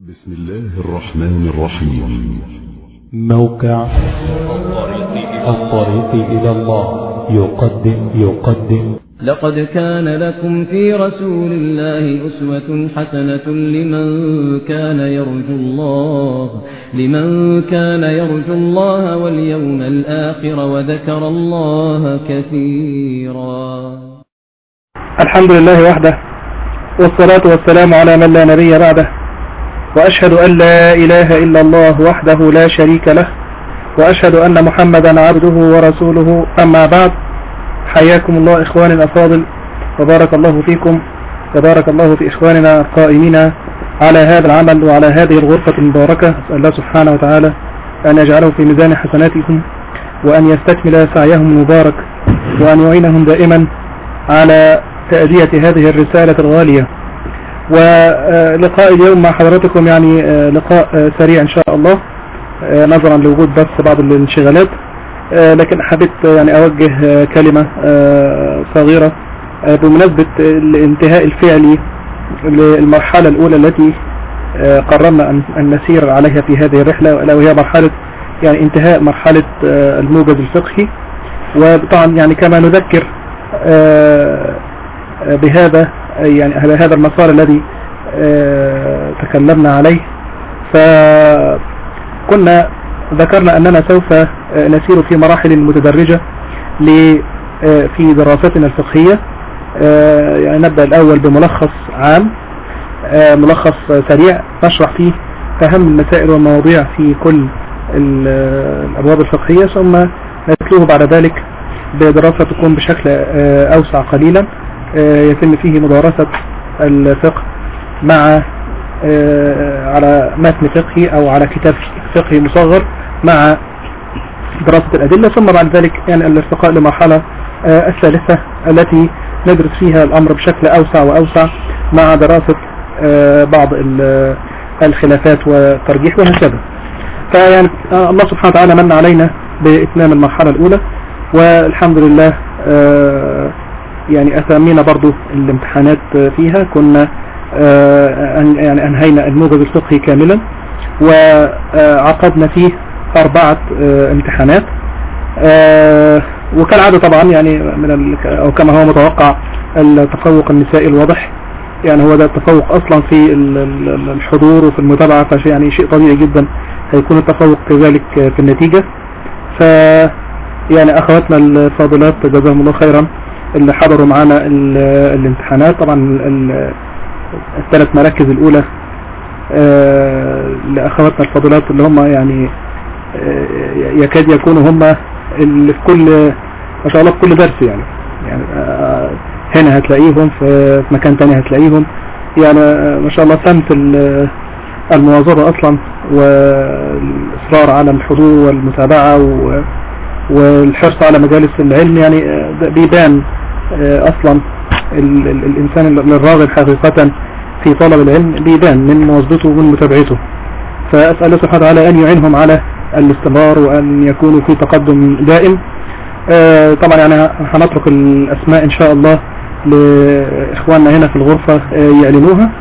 بسم الله الرحمن الرحيم. موقع الطريق إلى الله. يقدم يقدم. لقد كان لكم في رسول الله أسوة حسنة لمن كان يرجو الله لمن كان يرجو الله واليوم الآخر وذكر الله كثيرا. الحمد لله وحده والصلاة والسلام على من لا نبي بعده. وأشهد أن لا إله إلا الله وحده لا شريك له وأشهد أن محمدا عبده ورسوله. أما بعد حياكم الله إخواني الأفاضل وبارك الله فيكم وبارك الله في إخواننا القائمين على هذا العمل وعلى هذه الغرفة المباركة. أسأل الله سبحانه وتعالى أن يجعله في ميزان حسناتكم وأن يستكمل سعيهم المبارك وأن يعينهم دائما على تأدية هذه الرسالة الغالية. ولقاء اليوم مع حضراتكم يعني لقاء سريع إن شاء الله نظرا لوجود بس بعض الانشغالات لكن حبيت يعني أوجه كلمة صغيرة بمناسبة الانتهاء الفعلي للمرحلة الأولى التي قررنا أن نسير عليها في هذه الرحلة ألا وهي مرحلة يعني انتهاء مرحلة الموجز الفقهي. وطبعا يعني كما نذكر بهذا يعني هذا المسار الذي تكلمنا عليه. فكنا ذكرنا أننا سوف نسير في مراحل متدرجة في دراستنا الفقهية. يعني نبدأ الأول بملخص عام. ملخص سريع نشرح فيه أهم المسائل والمواضيع في كل الأبواب الفقهية ثم نتلوه بعد ذلك بدراسة تكون بشكل أوسع قليلا. يتم فيه مدارسة الفقه مع على متن فقهي أو على كتاب فقهي مصغر مع دراسة الأدلة. ثم بعد ذلك يعني الارتقاء لمرحلة الثالثة التي ندرس فيها الأمر بشكل أوسع وأوسع مع دراسة بعض الخلافات والترجيح وهكذا. فيعني الله سبحانه وتعالى من علينا بإتمام المرحلة الأولى والحمد لله يعني أثامينا برضو الامتحانات فيها. كنا يعني أنهينا الموجز الفقهي كاملا وعقدنا فيه أربعة امتحانات. وكالعادة طبعا يعني من أو كما هو متوقع التفوق النسائي الواضح. يعني هو ده التفوق أصلا في الحضور وفي المتابعة فشيء يعني شيء طبيعي جدا هيكون التفوق كذلك في النتيجة. ف يعني أخواتنا الفاضلات جزاهم الله خيرا. اللي حضروا معانا الامتحانات. طبعا الثلاث مراكز الأولى لأخواتنا الفاضلات اللي هم يعني يكاد يكونوا هم اللي في كل ما شاء الله في كل درس يعني. يعني هنا هتلاقيهم في مكان تاني هتلاقيهم. يعني ما شاء الله سمت المواظبة أصلا والإصرار على الحضور والمتابعة والحرص على مجالس العلم يعني بيبان أصلا ال ال الإنسان الراغب حقيقة في طلب العلم بيبان من مواظبته ومن متابعته. فأسأل الله سبحانه وتعالى أن يعينهم على الاستمرار وأن يكونوا في تقدم دائم. طبعا يعني هنترك الأسماء إن شاء الله لإخواننا هنا في الغرفة يعلنوها.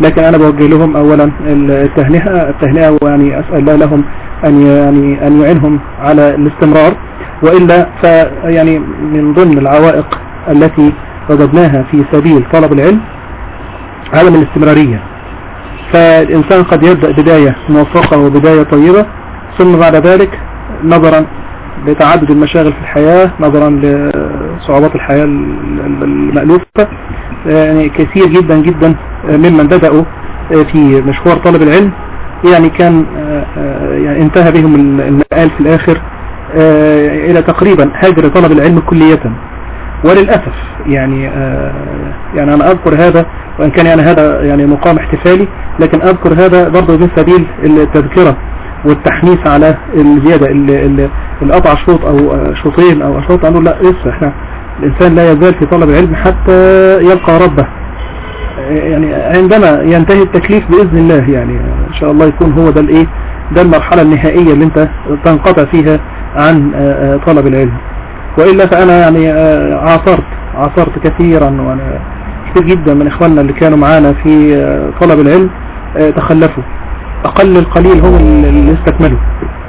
لكن أنا بوجه لهم اولا التهنئة التهنئة ويعني أسأل الله لهم أن يعني أن يعينهم على الاستمرار. وإلا فيعني من ضمن العوائق التي وجدناها في سبيل طلب العلم عدم الاستمرارية. فالإنسان قد يبدأ بداية موفقة وبداية طيبة ثم بعد ذلك نظرا لتعدد المشاغل في الحياة نظرا لصعوبات الحياة المألوفة. يعني كثير جدا جدا ممن بدأوا في مشوار طلب العلم. يعني كان يعني انتهى بهم المآل في الآخر إلى تقريبا هاجر طلب العلم كلية وللأسف يعني يعني أنا أذكر هذا وإن كان يعني هذا يعني مقام احتفالي لكن أذكر هذا برضه من سبيل التذكرة والتحميس على الزيادة اللي قطع شوط أو شوطين أو اشواط قالوا لا لسه إحنا الإنسان لا يزال في طلب العلم حتى يلقى ربه. يعني عندما ينتهي التكليف بإذن الله يعني إن شاء الله يكون هو ده الإيه ده المرحلة النهائية اللي أنت تنقطع فيها عن طلب العلم. وإلا فأنا يعني عاصرت عاصرت كثيرا وأنا كثير جدا من إخواننا اللي كانوا معانا في طلب العلم تخلفوا. أقل القليل هم اللي استكملوا.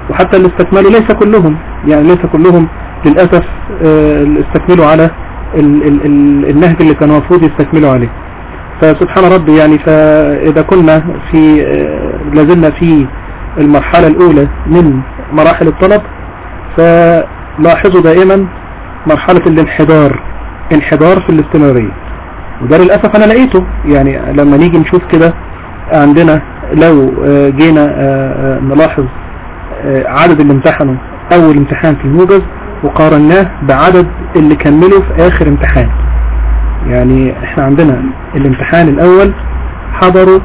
وحتى اللي استكملوا ليس كلهم يعني ليس كلهم للأسف آه، استكملوا على ال- ال- ال- النهج اللي كانوا المفروض يستكملوا عليه. فسبحان ربي يعني فإذا كنا في آه، لازلنا في المرحلة الأولى من مراحل الطلب فلاحظوا دائما مرحلة الانحدار انحدار في الاستمرارية. وده للأسف أنا لقيته. يعني لما نيجي نشوف كده عندنا لو جينا آه، آه، نلاحظ آه، عدد اللي امتحنوا أول امتحان في الموجز وقارناه بعدد اللي كملوا في آخر امتحان. يعني إحنا عندنا الامتحان الأول حضروا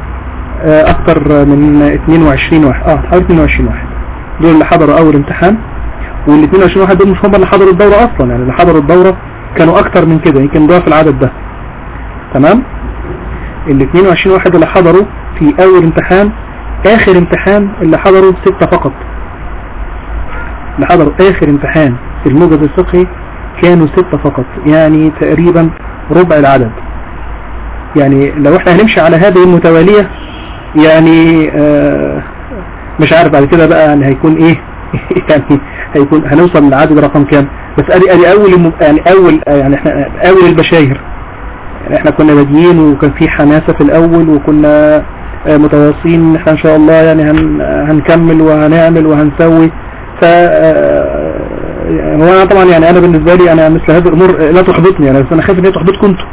أكتر من 22 واحد. آه حوالي 22 واحد. دول اللي حضروا أول امتحان. وال 22 واحد دول مش هم اللي حضروا الدورة أصلا يعني اللي حضروا الدورة كانوا أكتر من كده يمكن ضعف العدد ده. تمام؟ ال 22 واحد اللي حضروا في أول امتحان آخر امتحان اللي حضروا ستة فقط. اللي حضروا آخر امتحان في الموجز الفقهي كانوا ستة فقط يعني تقريبا ربع العدد. يعني لو إحنا هنمشي على هذه المتوالية يعني آه مش عارف بعد كده بقى يعني هيكون إيه؟ يعني هيكون هنوصل للعدد رقم كام؟ بس ادي أدي أول يعني اول يعني إحنا أول البشاير يعني إحنا كنا بادئين وكان في حماسة في الأول وكنا آه، متواصلين. ان إحنا إن شاء الله يعني هن هنكمل وهنعمل وهنسوي. ف آه، يعني هو أنا طبعا يعني أنا بالنسبة لي أنا مثل هذه الأمور لا تحبطني. يعني بس أنا خايف ان هي تحبطكم أنتم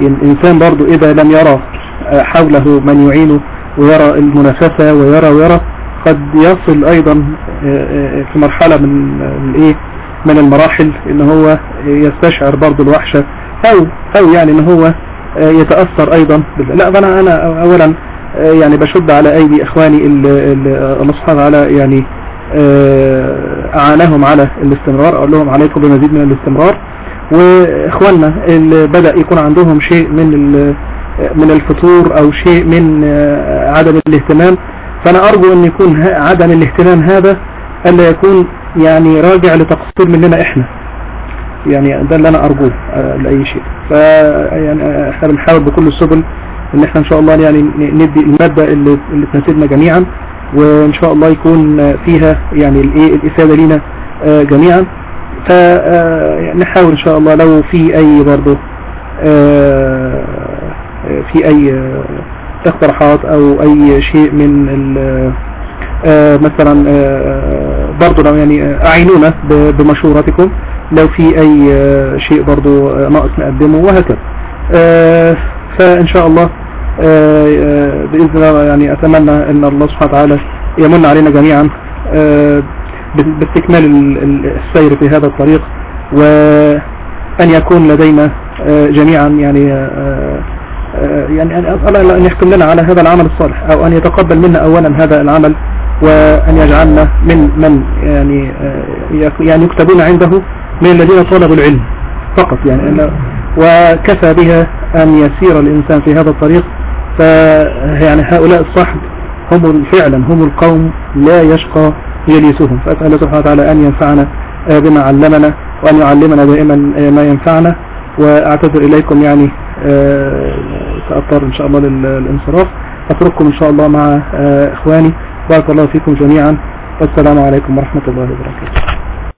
الإنسان برضو إذا لم يرى آه، حوله من يعينه ويرى المنافسة ويرى ويرى قد يصل أيضا آه، آه، في مرحلة من الإيه من المراحل إن هو يستشعر برضو الوحشة أو أو يعني إن هو آه، يتأثر بال- لا أنا أولا آه، يعني بشد على اللي اللي الله سبحانه وتعالى يعني أعانهم على الاستمرار أقول لهم عليكم بمزيد من الاستمرار. وإخواننا اللي بدأ يكون عندهم شيء من من الفتور أو شيء من عدم الاهتمام. فأنا أرجو أن يكون عدم الاهتمام هذا ألا يكون يعني راجع لتقصير مننا إحنا. يعني ده اللي أنا أرجوه آه، لأي شيء. يعني آه، إحنا بنحاول بكل السبل إن إحنا إن شاء الله يعني ندي المادة اللي, اللي تناسبنا جميعا وإن شاء الله يكون آه، فيها يعني الإيه الإفادة لينا جميعا. فنحاول إن شاء الله لو في أي برضه في آه، اقتراحات أو أي شيء من ال- آه، مثلا آه، برضه لو يعني آه، أعينونا بمشورتكم. لو في أي آه، شيء برضه آه، ناقص نقدمه وهكذا. آه، فإن شاء الله آه، آه، بإذن الله يعني أتمنى أن الله سبحانه وتعالى يمن علينا جميعا آه، باستكمال ال- ال- السير في هذا الطريق وأن يكون لدينا آه، جميعا يعني آه، آه، يعني أن أسأل أن يحكم لنا على هذا العمل الصالح أو أن يتقبل منا أولا هذا العمل وأن يجعلنا من من يعني آه، يعني يكتبون عنده من الذين طلبوا العلم فقط يعني. وكفى بها أن يسير الإنسان في هذا الطريق. فيعني هؤلاء الصحب هم فعلا هم القوم لا يشقى جليسهم فأسأل الله سبحانه وتعالى أن ينفعنا آه، بما علمنا وأن يعلمنا دائما آه، ما ينفعنا. وأعتذر إليكم يعني سأضطر إن شاء الله لل- للانصراف. أترككم إن شاء الله مع آه، إخواني. بارك الله فيكم جميعا. والسلام عليكم ورحمة الله وبركاته.